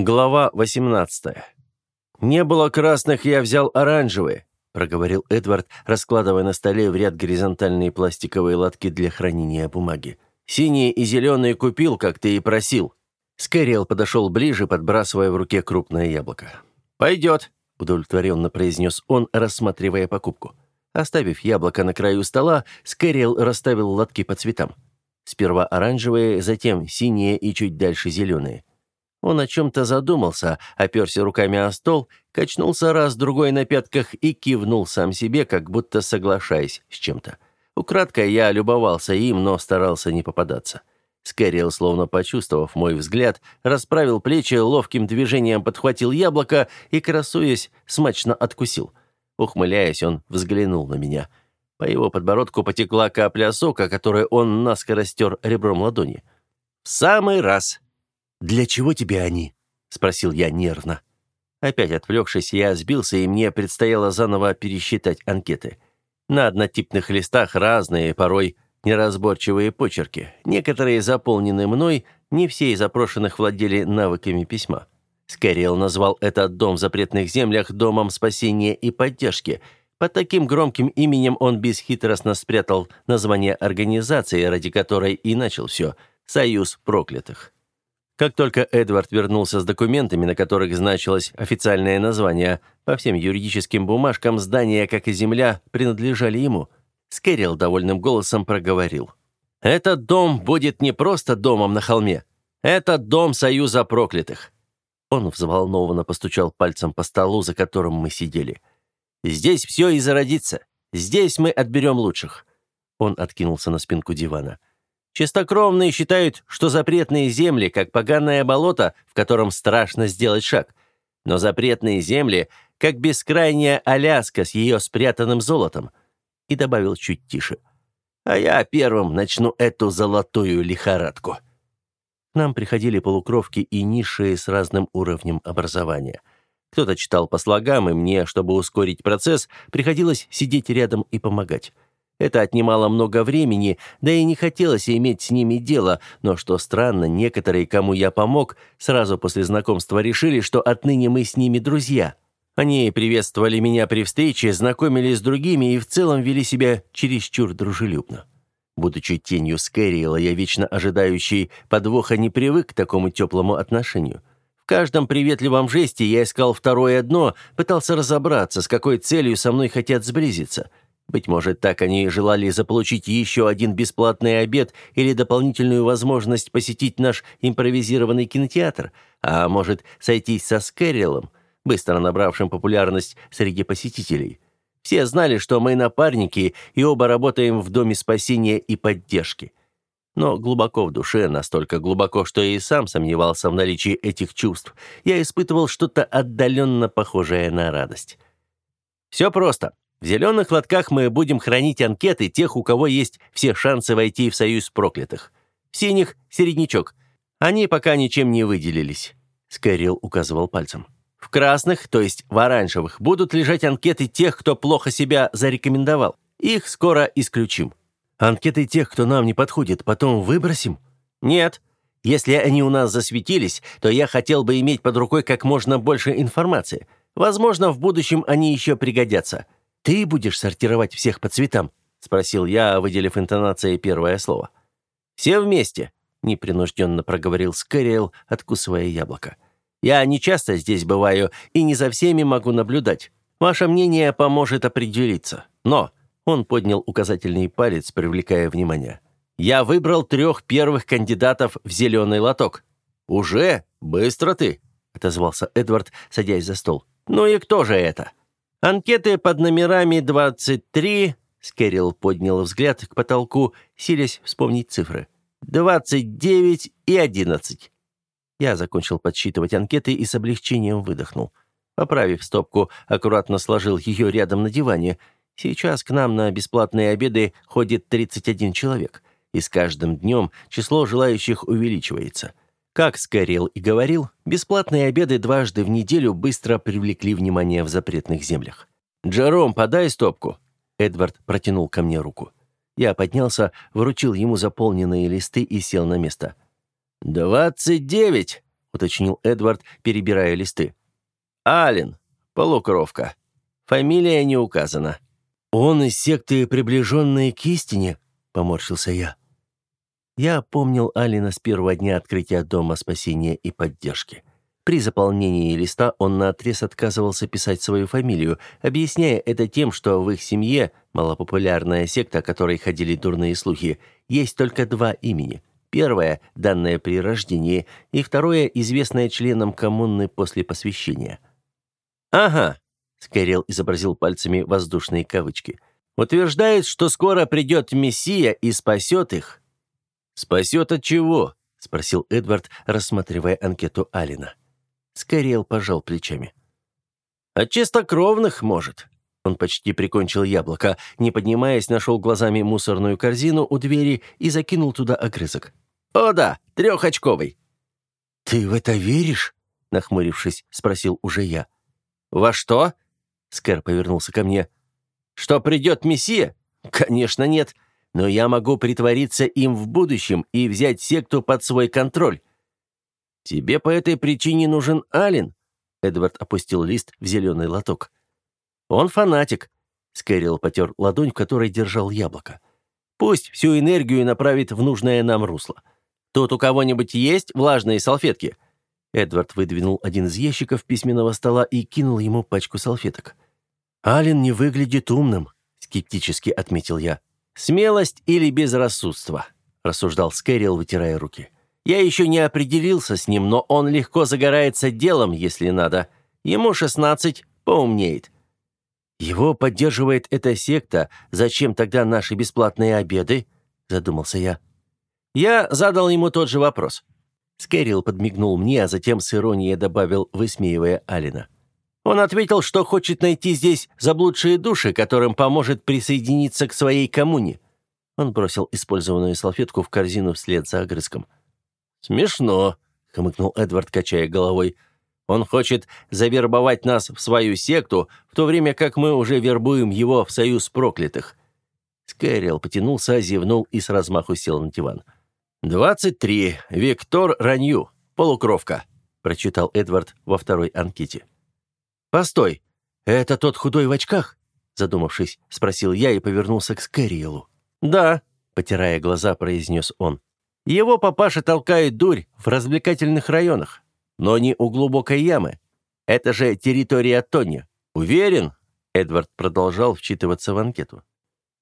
Глава 18. «Не было красных, я взял оранжевые», — проговорил Эдвард, раскладывая на столе в ряд горизонтальные пластиковые лотки для хранения бумаги. «Синие и зеленые купил, как ты и просил». Скэриэл подошел ближе, подбрасывая в руке крупное яблоко. «Пойдет», — удовлетворенно произнес он, рассматривая покупку. Оставив яблоко на краю стола, Скэриэл расставил лотки по цветам. Сперва оранжевые, затем синие и чуть дальше зеленые. Он о чем-то задумался, оперся руками о стол, качнулся раз-другой на пятках и кивнул сам себе, как будто соглашаясь с чем-то. Украдкой я любовался им, но старался не попадаться. Скэрилл, словно почувствовав мой взгляд, расправил плечи, ловким движением подхватил яблоко и, красуясь, смачно откусил. Ухмыляясь, он взглянул на меня. По его подбородку потекла капля сока, которую он наскоро стер ребром ладони. «В самый раз!» «Для чего тебе они?» — спросил я нервно. Опять отвлекшись, я сбился, и мне предстояло заново пересчитать анкеты. На однотипных листах разные, порой неразборчивые почерки. Некоторые заполнены мной, не все из опрошенных владели навыками письма. Скорел назвал этот дом в запретных землях домом спасения и поддержки. Под таким громким именем он бесхитростно спрятал название организации, ради которой и начал все – «Союз проклятых». Как только Эдвард вернулся с документами, на которых значилось официальное название, по всем юридическим бумажкам здания, как и земля, принадлежали ему, Скэрилл довольным голосом проговорил. «Этот дом будет не просто домом на холме. Это дом Союза проклятых». Он взволнованно постучал пальцем по столу, за которым мы сидели. «Здесь все и зародится. Здесь мы отберем лучших». Он откинулся на спинку дивана. Чистокровные считают, что запретные земли, как поганое болото, в котором страшно сделать шаг. Но запретные земли, как бескрайняя Аляска с ее спрятанным золотом. И добавил чуть тише. А я первым начну эту золотую лихорадку. К нам приходили полукровки и низшие с разным уровнем образования. Кто-то читал по слогам, и мне, чтобы ускорить процесс, приходилось сидеть рядом и помогать. Это отнимало много времени, да и не хотелось иметь с ними дело, но что странно, некоторые, кому я помог, сразу после знакомства решили, что отныне мы с ними друзья. Они приветствовали меня при встрече, знакомились с другими и в целом вели себя чересчур дружелюбно. Будучи тенью Скэриэла, я вечно ожидающий подвоха не привык к такому теплому отношению. В каждом приветливом жесте я искал второе дно, пытался разобраться, с какой целью со мной хотят сблизиться – быть может, так они желали заполучить еще один бесплатный обед или дополнительную возможность посетить наш импровизированный кинотеатр, а может, сойтись со Скэрилом, быстро набравшим популярность среди посетителей. Все знали, что мы напарники и оба работаем в Доме спасения и поддержки. Но глубоко в душе, настолько глубоко, что я и сам сомневался в наличии этих чувств, я испытывал что-то отдаленно похожее на радость. «Все просто», в зеленых лотках мы будем хранить анкеты тех, у кого есть все шансы войти в союз проклятых. В синих — середнячок. Они пока ничем не выделились», — Скайрилл указывал пальцем. «В красных, то есть в оранжевых, будут лежать анкеты тех, кто плохо себя зарекомендовал. Их скоро исключим». «Анкеты тех, кто нам не подходит, потом выбросим?» «Нет. Если они у нас засветились, то я хотел бы иметь под рукой как можно больше информации. Возможно, в будущем они еще пригодятся». «Ты будешь сортировать всех по цветам?» — спросил я, выделив интонацией первое слово. «Все вместе», — непринужденно проговорил Скэриэл, откусывая яблоко. «Я не часто здесь бываю и не за всеми могу наблюдать. Ваше мнение поможет определиться. Но...» — он поднял указательный палец, привлекая внимание. «Я выбрал трех первых кандидатов в зеленый лоток». «Уже? Быстро ты!» — отозвался Эдвард, садясь за стол. «Ну и кто же это?» Анкеты под номерами 23, Скэрилл поднял взгляд к потолку, силясь вспомнить цифры. 29 и 11. Я закончил подсчитывать анкеты и с облегчением выдохнул. Поправив стопку, аккуратно сложил ее рядом на диване. Сейчас к нам на бесплатные обеды ходит 31 человек, и с каждым днем число желающих увеличивается. Как Скорел и говорил, бесплатные обеды дважды в неделю быстро привлекли внимание в запретных землях. «Джером, подай стопку!» Эдвард протянул ко мне руку. Я поднялся, вручил ему заполненные листы и сел на место. «Двадцать девять!» — уточнил Эдвард, перебирая листы. «Ален, полукровка. Фамилия не указана». «Он из секты, приближенной к истине?» — поморщился я. Я помнил Алина с первого дня открытия Дома спасения и поддержки. При заполнении листа он наотрез отказывался писать свою фамилию, объясняя это тем, что в их семье, малопопулярная секта, о которой ходили дурные слухи, есть только два имени. Первое, данное при рождении, и второе, известное членам коммуны после посвящения. «Ага», — Скайрел изобразил пальцами воздушные кавычки, «утверждает, что скоро придет Мессия и спасет их». «Спасет от чего?» — спросил Эдвард, рассматривая анкету Алина. Скорел пожал плечами. «От чистокровных, может». Он почти прикончил яблоко, не поднимаясь, нашел глазами мусорную корзину у двери и закинул туда огрызок. «О да, трехочковый». «Ты в это веришь?» — нахмурившись, спросил уже я. «Во что?» — Скэр повернулся ко мне. «Что придет Мессия? Конечно, нет. Но я могу притвориться им в будущем и взять секту под свой контроль. «Тебе по этой причине нужен Ален?» Эдвард опустил лист в зеленый лоток. «Он фанатик», — Скэрилл потер ладонь, в которой держал яблоко. «Пусть всю энергию направит в нужное нам русло. Тут у кого-нибудь есть влажные салфетки?» Эдвард выдвинул один из ящиков письменного стола и кинул ему пачку салфеток. «Ален не выглядит умным», — скептически отметил я. «Смелость или безрассудство?» — рассуждал Скэрилл, вытирая руки. Я еще не определился с ним, но он легко загорается делом, если надо. Ему шестнадцать, поумнеет. Его поддерживает эта секта. Зачем тогда наши бесплатные обеды? Задумался я. Я задал ему тот же вопрос. Скэрилл подмигнул мне, а затем с иронией добавил, высмеивая Алина. Он ответил, что хочет найти здесь заблудшие души, которым поможет присоединиться к своей коммуне. Он бросил использованную салфетку в корзину вслед за огрызком. «Смешно», — хмыкнул Эдвард, качая головой. «Он хочет завербовать нас в свою секту, в то время как мы уже вербуем его в союз проклятых». Скайрел потянулся, зевнул и с размаху сел на диван. «Двадцать три. Виктор Ранью. Полукровка», — прочитал Эдвард во второй анкете. «Постой, это тот худой в очках?» Задумавшись, спросил я и повернулся к Скэриелу. «Да», — потирая глаза, произнес он. Его папаша толкает дурь в развлекательных районах, но не у глубокой ямы. Это же территория Тони. Уверен?» Эдвард продолжал вчитываться в анкету.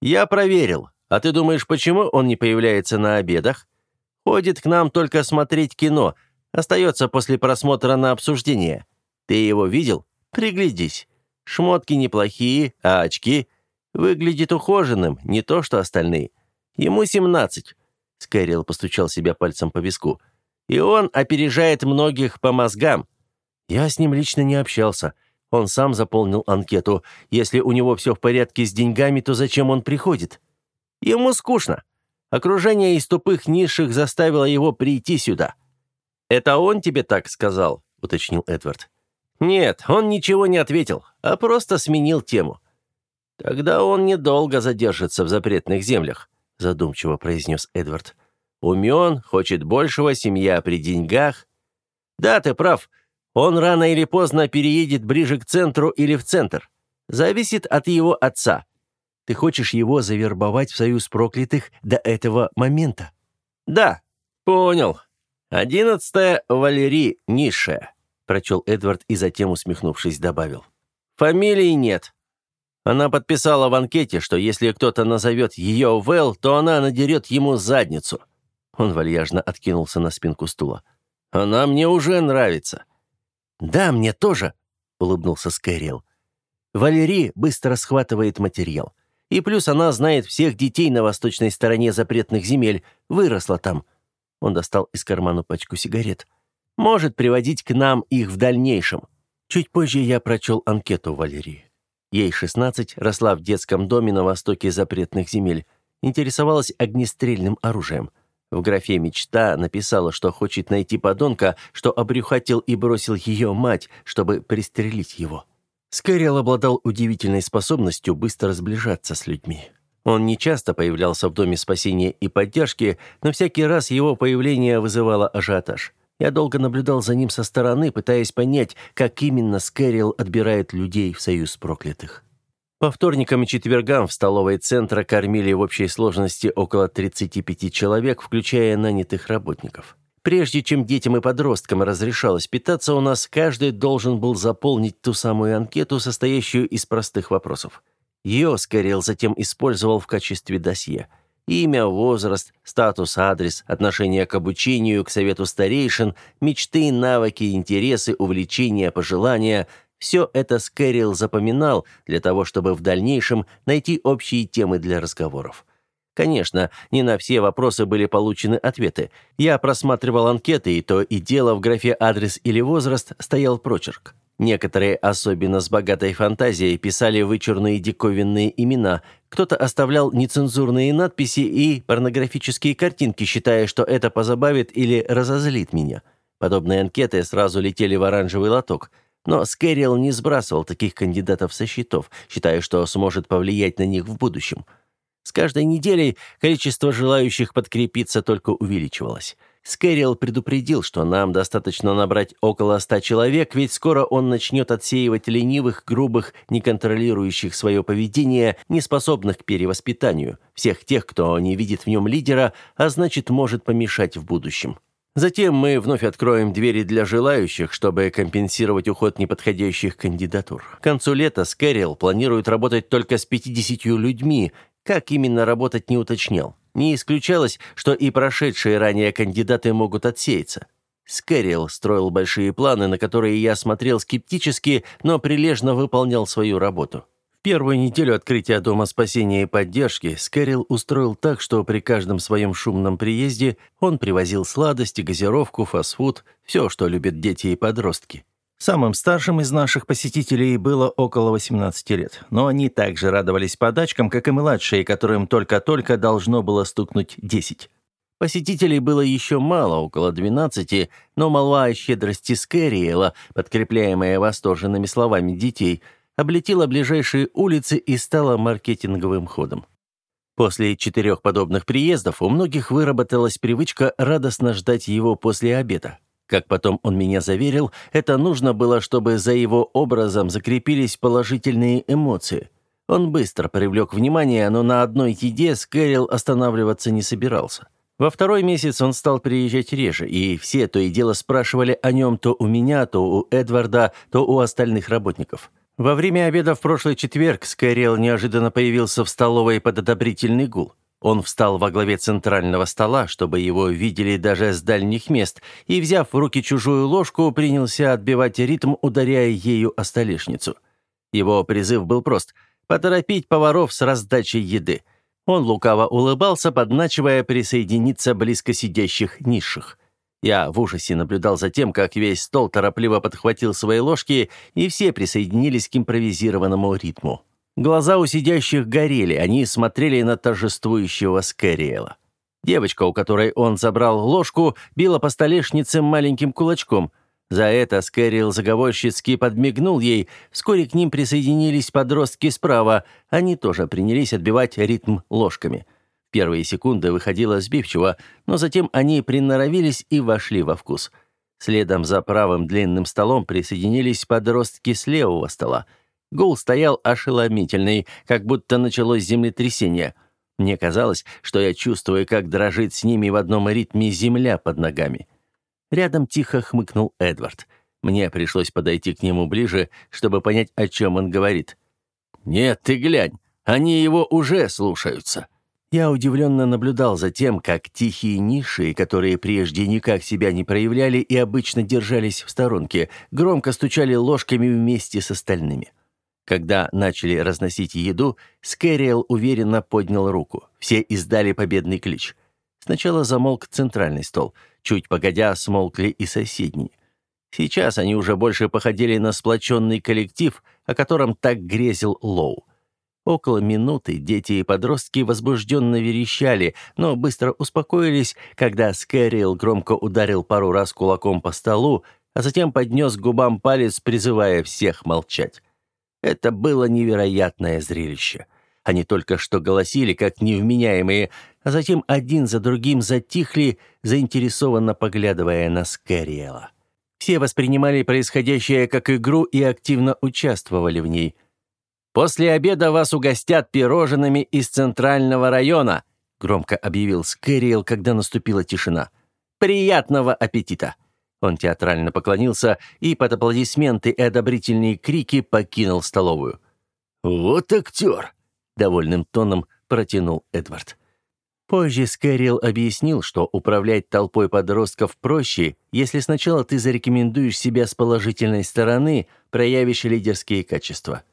«Я проверил. А ты думаешь, почему он не появляется на обедах? Ходит к нам только смотреть кино. Остается после просмотра на обсуждение. Ты его видел? Приглядись. Шмотки неплохие, а очки? Выглядит ухоженным, не то что остальные. Ему семнадцать. Скайрилл постучал себя пальцем по виску. «И он опережает многих по мозгам». «Я с ним лично не общался. Он сам заполнил анкету. Если у него все в порядке с деньгами, то зачем он приходит?» «Ему скучно. Окружение из тупых низших заставило его прийти сюда». «Это он тебе так сказал?» — уточнил Эдвард. «Нет, он ничего не ответил, а просто сменил тему». «Тогда он недолго задержится в запретных землях задумчиво произнес Эдвард. «Умен, хочет большего, семья при деньгах». «Да, ты прав. Он рано или поздно переедет ближе к центру или в центр. Зависит от его отца. Ты хочешь его завербовать в союз проклятых до этого момента?» «Да, понял. Одиннадцатая Валерий низшая», — прочел Эдвард и затем, усмехнувшись, добавил. «Фамилии нет. Она подписала в анкете, что если кто-то назовет ее Вэл, то она надерет ему задницу. Он вальяжно откинулся на спинку стула. «Она мне уже нравится». «Да, мне тоже», — улыбнулся Скайрел. Валерий быстро схватывает материал. И плюс она знает всех детей на восточной стороне запретных земель, выросла там. Он достал из кармана пачку сигарет. Может приводить к нам их в дальнейшем. Чуть позже я прочел анкету Валерии. Ей 16, росла в детском доме на востоке запретных земель, интересовалась огнестрельным оружием. В графе «Мечта» написала, что хочет найти подонка, что обрюхатил и бросил ее мать, чтобы пристрелить его. Скайрел обладал удивительной способностью быстро сближаться с людьми. Он не часто появлялся в Доме спасения и поддержки, но всякий раз его появление вызывало ажиотаж. Я долго наблюдал за ним со стороны, пытаясь понять, как именно Скэрилл отбирает людей в союз проклятых. По вторникам и четвергам в столовой центра кормили в общей сложности около 35 человек, включая нанятых работников. Прежде чем детям и подросткам разрешалось питаться у нас, каждый должен был заполнить ту самую анкету, состоящую из простых вопросов. Ее Скорел затем использовал в качестве досье. Имя, возраст, статус, адрес, отношение к обучению, к совету старейшин, мечты, навыки, интересы, увлечения, пожелания – все это Скэрилл запоминал для того, чтобы в дальнейшем найти общие темы для разговоров. Конечно, не на все вопросы были получены ответы. Я просматривал анкеты, и то и дело в графе «адрес» или «возраст» стоял прочерк. Некоторые, особенно с богатой фантазией, писали вычурные диковинные имена, кто-то оставлял нецензурные надписи и порнографические картинки, считая, что это позабавит или разозлит меня. Подобные анкеты сразу летели в оранжевый лоток – но Скэрилл не сбрасывал таких кандидатов со счетов, считая, что сможет повлиять на них в будущем. С каждой неделей количество желающих подкрепиться только увеличивалось. Скэрилл предупредил, что нам достаточно набрать около ста человек, ведь скоро он начнет отсеивать ленивых, грубых, не контролирующих свое поведение, неспособных к перевоспитанию, всех тех, кто не видит в нем лидера, а значит, может помешать в будущем. Затем мы вновь откроем двери для желающих, чтобы компенсировать уход неподходящих кандидатур. К концу лета Скэрилл планирует работать только с 50 людьми. Как именно работать не уточнял. Не исключалось, что и прошедшие ранее кандидаты могут отсеяться. Скэрилл строил большие планы, на которые я смотрел скептически, но прилежно выполнял свою работу первую неделю открытия Дома спасения и поддержки Скэрилл устроил так, что при каждом своем шумном приезде он привозил сладости, газировку, фастфуд, все, что любят дети и подростки. Самым старшим из наших посетителей было около 18 лет, но они также радовались подачкам, как и младшие, которым только-только должно было стукнуть 10. Посетителей было еще мало, около 12, но молва о щедрости Скэриэла, подкрепляемая восторженными словами детей – облетела ближайшие улицы и стала маркетинговым ходом. После четырех подобных приездов у многих выработалась привычка радостно ждать его после обеда. Как потом он меня заверил, это нужно было, чтобы за его образом закрепились положительные эмоции. Он быстро привлек внимание, но на одной еде Скэрилл останавливаться не собирался. Во второй месяц он стал приезжать реже, и все то и дело спрашивали о нем то у меня, то у Эдварда, то у остальных работников. Во время обеда в прошлый четверг Скайрел неожиданно появился в столовой под одобрительный гул. Он встал во главе центрального стола, чтобы его видели даже с дальних мест, и, взяв в руки чужую ложку, принялся отбивать ритм, ударяя ею о столешницу. Его призыв был прост – поторопить поваров с раздачей еды. Он лукаво улыбался, подначивая присоединиться близко сидящих низших – я в ужасе наблюдал за тем, как весь стол торопливо подхватил свои ложки, и все присоединились к импровизированному ритму. Глаза у сидящих горели, они смотрели на торжествующего Скэриэла. Девочка, у которой он забрал ложку, била по столешнице маленьким кулачком. За это Скэриэл заговорщицки подмигнул ей. Вскоре к ним присоединились подростки справа. Они тоже принялись отбивать ритм ложками. Первые секунды выходило сбивчиво, но затем они приноровились и вошли во вкус. Следом за правым длинным столом присоединились подростки с левого стола. Гул стоял ошеломительный, как будто началось землетрясение. Мне казалось, что я чувствую, как дрожит с ними в одном ритме земля под ногами. Рядом тихо хмыкнул Эдвард. Мне пришлось подойти к нему ближе, чтобы понять, о чем он говорит. «Нет, ты глянь, они его уже слушаются». Я удивленно наблюдал за тем, как тихие ниши, которые прежде никак себя не проявляли и обычно держались в сторонке, громко стучали ложками вместе с остальными. Когда начали разносить еду, Скэриэл уверенно поднял руку. Все издали победный клич. Сначала замолк центральный стол. Чуть погодя, смолкли и соседние. Сейчас они уже больше походили на сплоченный коллектив, о котором так грезил Лоу. Около минуты дети и подростки возбужденно верещали, но быстро успокоились, когда Скэрилл громко ударил пару раз кулаком по столу, а затем поднес к губам палец, призывая всех молчать. Это было невероятное зрелище. Они только что голосили, как невменяемые, а затем один за другим затихли, заинтересованно поглядывая на Скэриэла. Все воспринимали происходящее как игру и активно участвовали в ней. «После обеда вас угостят пирожными из центрального района», громко объявил Скэриэл, когда наступила тишина. «Приятного аппетита!» Он театрально поклонился и под аплодисменты и одобрительные крики покинул столовую. «Вот актер!» — довольным тоном протянул Эдвард. Позже Скэрилл объяснил, что управлять толпой подростков проще, если сначала ты зарекомендуешь себя с положительной стороны, проявишь лидерские качества.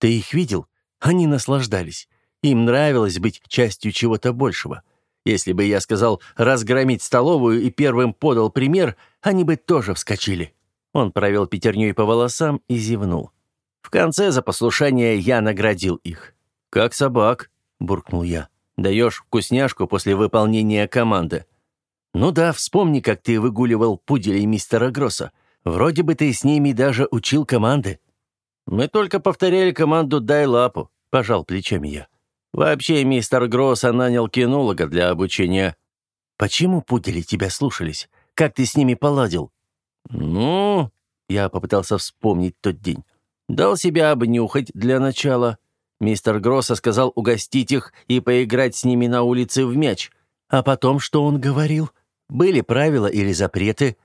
Ты их видел? Они наслаждались. Им нравилось быть частью чего-то большего. Если бы я сказал разгромить столовую и первым подал пример, они бы тоже вскочили. Он провел пятерней по волосам и зевнул. В конце за послушание я наградил их. «Как собак», — буркнул я. «Даешь вкусняшку после выполнения команды». «Ну да, вспомни, как ты выгуливал пуделей мистера Гросса. Вроде бы ты с ними даже учил команды». «Мы только повторяли команду «дай лапу», — пожал плечами я. «Вообще, мистер Гросса нанял кинолога для обучения». «Почему пудели тебя слушались? Как ты с ними поладил?» «Ну...» — я попытался вспомнить тот день. «Дал себя обнюхать для начала. Мистер Гросса сказал угостить их и поиграть с ними на улице в мяч. А потом что он говорил? Были правила или запреты?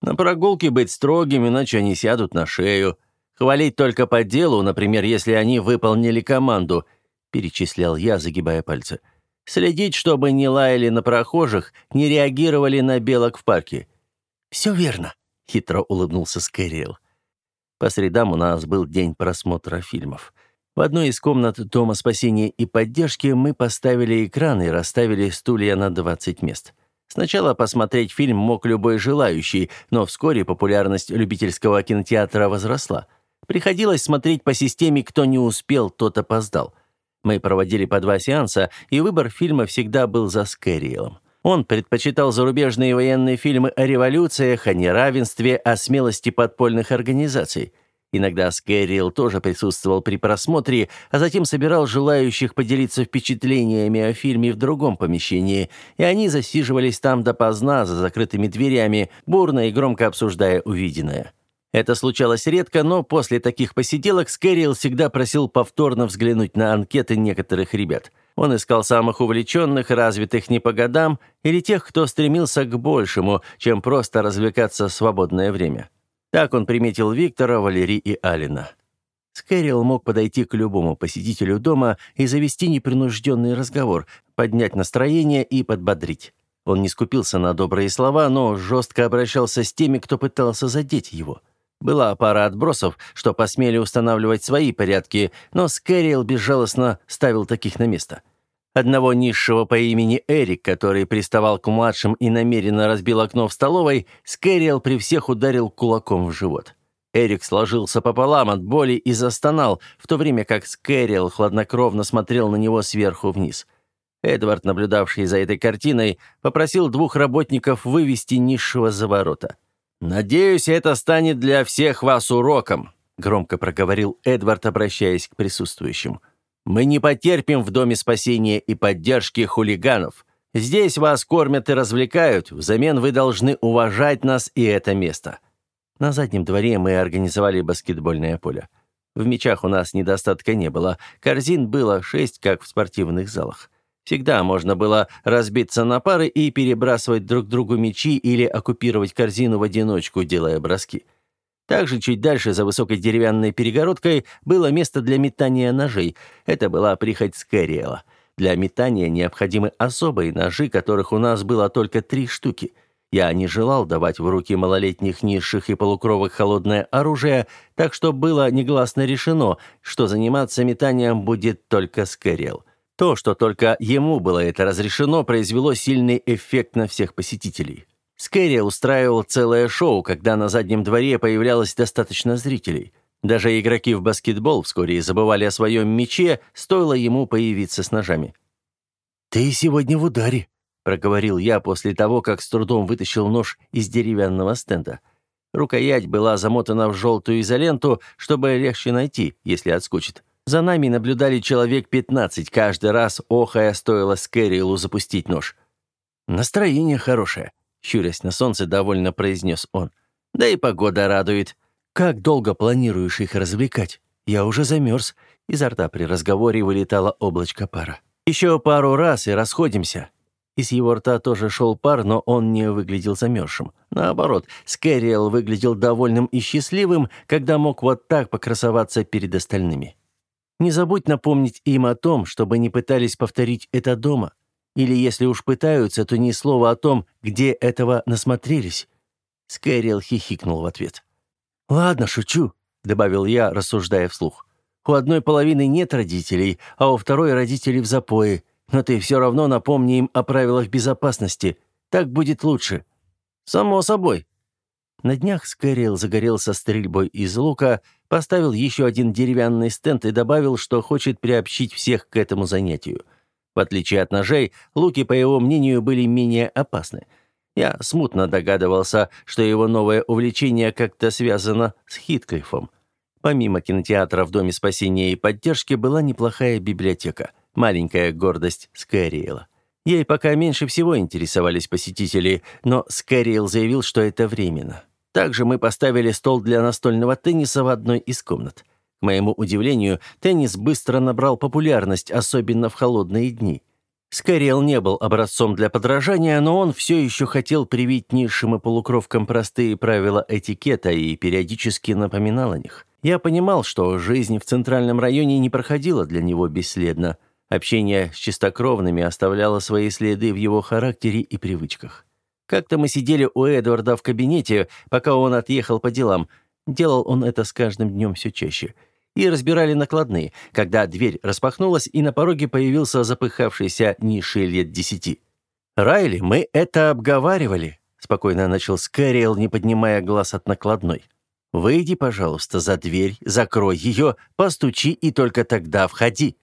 На прогулке быть строгим, иначе они сядут на шею. Хвалить только по делу, например, если они выполнили команду, перечислял я, загибая пальцы. Следить, чтобы не лаяли на прохожих, не реагировали на белок в парке. «Все верно», — хитро улыбнулся Скэрилл. По средам у нас был день просмотра фильмов. В одной из комнат Дома спасения и поддержки мы поставили экран и расставили стулья на 20 мест. Сначала посмотреть фильм мог любой желающий, но вскоре популярность любительского кинотеатра возросла. Приходилось смотреть по системе «кто не успел, тот опоздал». Мы проводили по два сеанса, и выбор фильма всегда был за Скэриэлом. Он предпочитал зарубежные военные фильмы о революциях, о неравенстве, о смелости подпольных организаций – Иногда Скэрилл тоже присутствовал при просмотре, а затем собирал желающих поделиться впечатлениями о фильме в другом помещении, и они засиживались там допоздна за закрытыми дверями, бурно и громко обсуждая увиденное. Это случалось редко, но после таких посиделок Скэрилл всегда просил повторно взглянуть на анкеты некоторых ребят. Он искал самых увлеченных, развитых не по годам, или тех, кто стремился к большему, чем просто развлекаться в свободное время. Так он приметил Виктора, Валерий и Алина. Скэрилл мог подойти к любому посетителю дома и завести непринужденный разговор, поднять настроение и подбодрить. Он не скупился на добрые слова, но жестко обращался с теми, кто пытался задеть его. Была пара отбросов, что посмели устанавливать свои порядки, но Скэрилл безжалостно ставил таких на место – Одного низшего по имени Эрик, который приставал к младшим и намеренно разбил окно в столовой, Скэриэл при всех ударил кулаком в живот. Эрик сложился пополам от боли и застонал, в то время как Скэриэл хладнокровно смотрел на него сверху вниз. Эдвард, наблюдавший за этой картиной, попросил двух работников вывести низшего за ворота. «Надеюсь, это станет для всех вас уроком», — громко проговорил Эдвард, обращаясь к присутствующим. Мы не потерпим в Доме спасения и поддержки хулиганов. Здесь вас кормят и развлекают, взамен вы должны уважать нас и это место». На заднем дворе мы организовали баскетбольное поле. В мячах у нас недостатка не было, корзин было шесть, как в спортивных залах. Всегда можно было разбиться на пары и перебрасывать друг другу мячи или оккупировать корзину в одиночку, делая броски. Также чуть дальше, за высокой деревянной перегородкой, было место для метания ножей. Это была прихоть Скэриэла. Для метания необходимы особые ножи, которых у нас было только три штуки. Я не желал давать в руки малолетних низших и полукровок холодное оружие, так что было негласно решено, что заниматься метанием будет только Скэриэл. То, что только ему было это разрешено, произвело сильный эффект на всех посетителей. Скэри устраивал целое шоу, когда на заднем дворе появлялось достаточно зрителей. Даже игроки в баскетбол вскоре забывали о своем мяче, стоило ему появиться с ножами. «Ты сегодня в ударе», — проговорил я после того, как с трудом вытащил нож из деревянного стенда. Рукоять была замотана в желтую изоленту, чтобы легче найти, если отскочит. За нами наблюдали человек 15, каждый раз охая стоило Скэрилу запустить нож. «Настроение хорошее», — щурясь на солнце, довольно произнес он. «Да и погода радует. Как долго планируешь их развлекать? Я уже замерз». Изо рта при разговоре вылетало облачко пара. «Еще пару раз и расходимся». Из его рта тоже шел пар, но он не выглядел замерзшим. Наоборот, Скэриэл выглядел довольным и счастливым, когда мог вот так покрасоваться перед остальными. Не забудь напомнить им о том, чтобы не пытались повторить это дома. Или если уж пытаются, то ни слова о том, где этого насмотрелись. Скайрил хихикнул в ответ. «Ладно, шучу», — добавил я, рассуждая вслух. «У одной половины нет родителей, а у второй родители в запое. Но ты все равно напомни им о правилах безопасности. Так будет лучше». «Само собой». На днях Скайрил загорелся стрельбой из лука, поставил еще один деревянный стенд и добавил, что хочет приобщить всех к этому занятию. В отличие от ножей, луки, по его мнению, были менее опасны. Я смутно догадывался, что его новое увлечение как-то связано с Хитклифом. Помимо кинотеатра в Доме спасения и поддержки была неплохая библиотека, маленькая гордость Скэриэла. Ей пока меньше всего интересовались посетители, но Скэриэл заявил, что это временно. Также мы поставили стол для настольного тенниса в одной из комнат. К моему удивлению, теннис быстро набрал популярность, особенно в холодные дни. Скорел не был образцом для подражания, но он все еще хотел привить низшим и полукровкам простые правила этикета и периодически напоминал о них. Я понимал, что жизнь в центральном районе не проходила для него бесследно. Общение с чистокровными оставляло свои следы в его характере и привычках. Как-то мы сидели у Эдварда в кабинете, пока он отъехал по делам. Делал он это с каждым днем все чаще. И разбирали накладные, когда дверь распахнулась, и на пороге появился запыхавшийся низший лет десяти. «Райли, мы это обговаривали», — спокойно начал Скэриэл, не поднимая глаз от накладной. «Выйди, пожалуйста, за дверь, закрой ее, постучи и только тогда входи».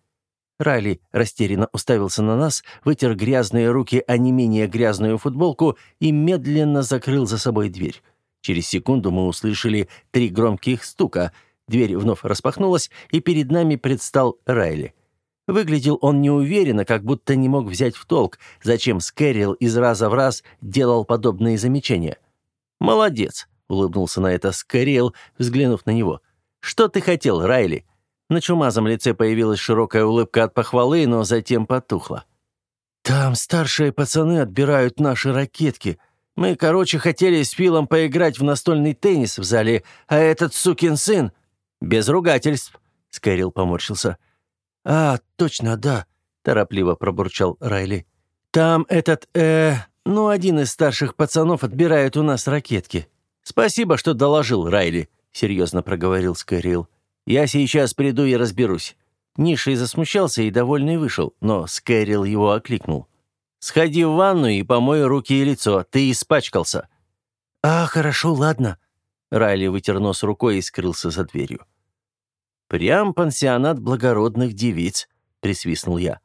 Райли растерянно уставился на нас, вытер грязные руки, а не менее грязную футболку и медленно закрыл за собой дверь. Через секунду мы услышали три громких стука. Дверь вновь распахнулась, и перед нами предстал Райли. Выглядел он неуверенно, как будто не мог взять в толк, зачем Скэрилл из раза в раз делал подобные замечания. «Молодец», — улыбнулся на это Скэрилл, взглянув на него. «Что ты хотел, Райли?» На чумазом лице появилась широкая улыбка от похвалы, но затем потухла. «Там старшие пацаны отбирают наши ракетки. Мы, короче, хотели с Филом поиграть в настольный теннис в зале, а этот сукин сын...» «Без ругательств», — Скайрилл поморщился. «А, точно, да», — торопливо пробурчал Райли. «Там этот, э, ну, один из старших пацанов отбирает у нас ракетки». «Спасибо, что доложил, Райли», — серьезно проговорил Скайрилл. Я сейчас приду и разберусь». Нишей засмущался и довольный вышел, но Скэрилл его окликнул. «Сходи в ванну и помой руки и лицо, ты испачкался». «А, хорошо, ладно». Райли вытер нос рукой и скрылся за дверью. «Прям пансионат благородных девиц», — присвистнул я.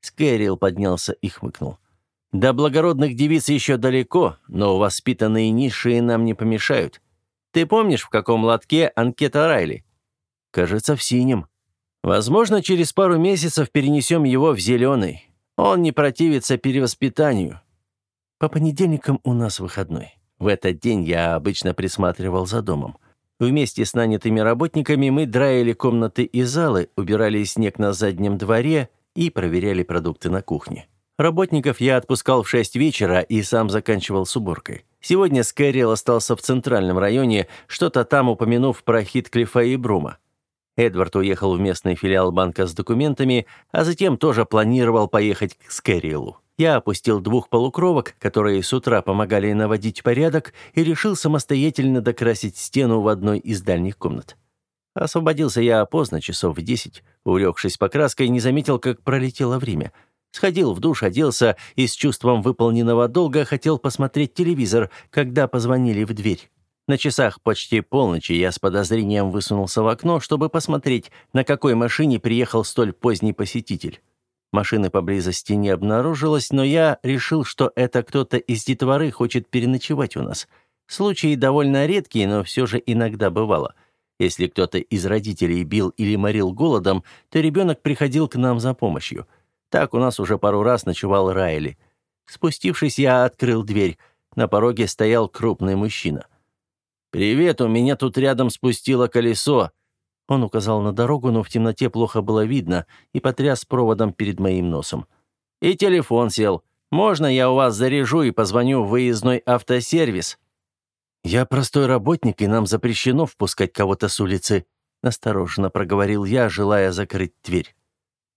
Скэрилл поднялся и хмыкнул. «До благородных девиц еще далеко, но воспитанные низшие нам не помешают. Ты помнишь, в каком лотке анкета Райли?» Кажется, в синем. Возможно, через пару месяцев перенесем его в зеленый. Он не противится перевоспитанию. По понедельникам у нас выходной. В этот день я обычно присматривал за домом. Вместе с нанятыми работниками мы драили комнаты и залы, убирали снег на заднем дворе и проверяли продукты на кухне. Работников я отпускал в 6 вечера и сам заканчивал с уборкой. Сегодня Скэрилл остался в центральном районе, что-то там упомянув про Хитклифа и Брума. Эдвард уехал в местный филиал банка с документами, а затем тоже планировал поехать к Скэрилу. Я опустил двух полукровок, которые с утра помогали наводить порядок, и решил самостоятельно докрасить стену в одной из дальних комнат. Освободился я поздно, часов в десять. Увлекшись покраской, не заметил, как пролетело время. Сходил в душ, оделся и с чувством выполненного долга хотел посмотреть телевизор, когда позвонили в дверь. На часах почти полночи я с подозрением высунулся в окно, чтобы посмотреть, на какой машине приехал столь поздний посетитель. Машины поблизости не обнаружилось, но я решил, что это кто-то из детворы хочет переночевать у нас. Случаи довольно редкие, но все же иногда бывало. Если кто-то из родителей бил или морил голодом, то ребенок приходил к нам за помощью. Так у нас уже пару раз ночевал Райли. Спустившись, я открыл дверь. На пороге стоял крупный мужчина. «Привет, у меня тут рядом спустило колесо». Он указал на дорогу, но в темноте плохо было видно, и потряс проводом перед моим носом. «И телефон сел. Можно я у вас заряжу и позвоню в выездной автосервис?» «Я простой работник, и нам запрещено впускать кого-то с улицы», настороженно проговорил я, желая закрыть дверь.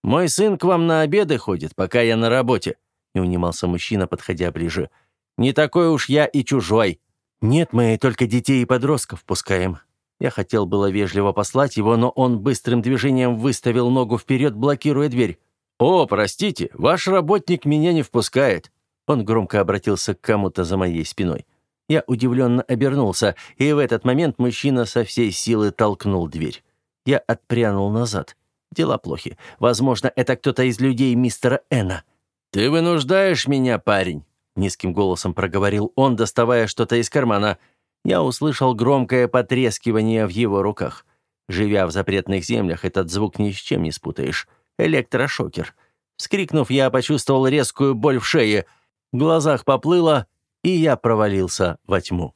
«Мой сын к вам на обеды ходит, пока я на работе», не унимался мужчина, подходя ближе. «Не такой уж я и чужой. «Нет, мы только детей и подростков пускаем». Я хотел было вежливо послать его, но он быстрым движением выставил ногу вперед, блокируя дверь. «О, простите, ваш работник меня не впускает». Он громко обратился к кому-то за моей спиной. Я удивленно обернулся, и в этот момент мужчина со всей силы толкнул дверь. Я отпрянул назад. Дела плохи. Возможно, это кто-то из людей мистера Эна. «Ты вынуждаешь меня, парень низким голосом проговорил он, доставая что-то из кармана. Я услышал громкое потрескивание в его руках. Живя в запретных землях, этот звук ни с чем не спутаешь. Электрошокер. Вскрикнув, я почувствовал резкую боль в шее. В глазах поплыло, и я провалился во тьму.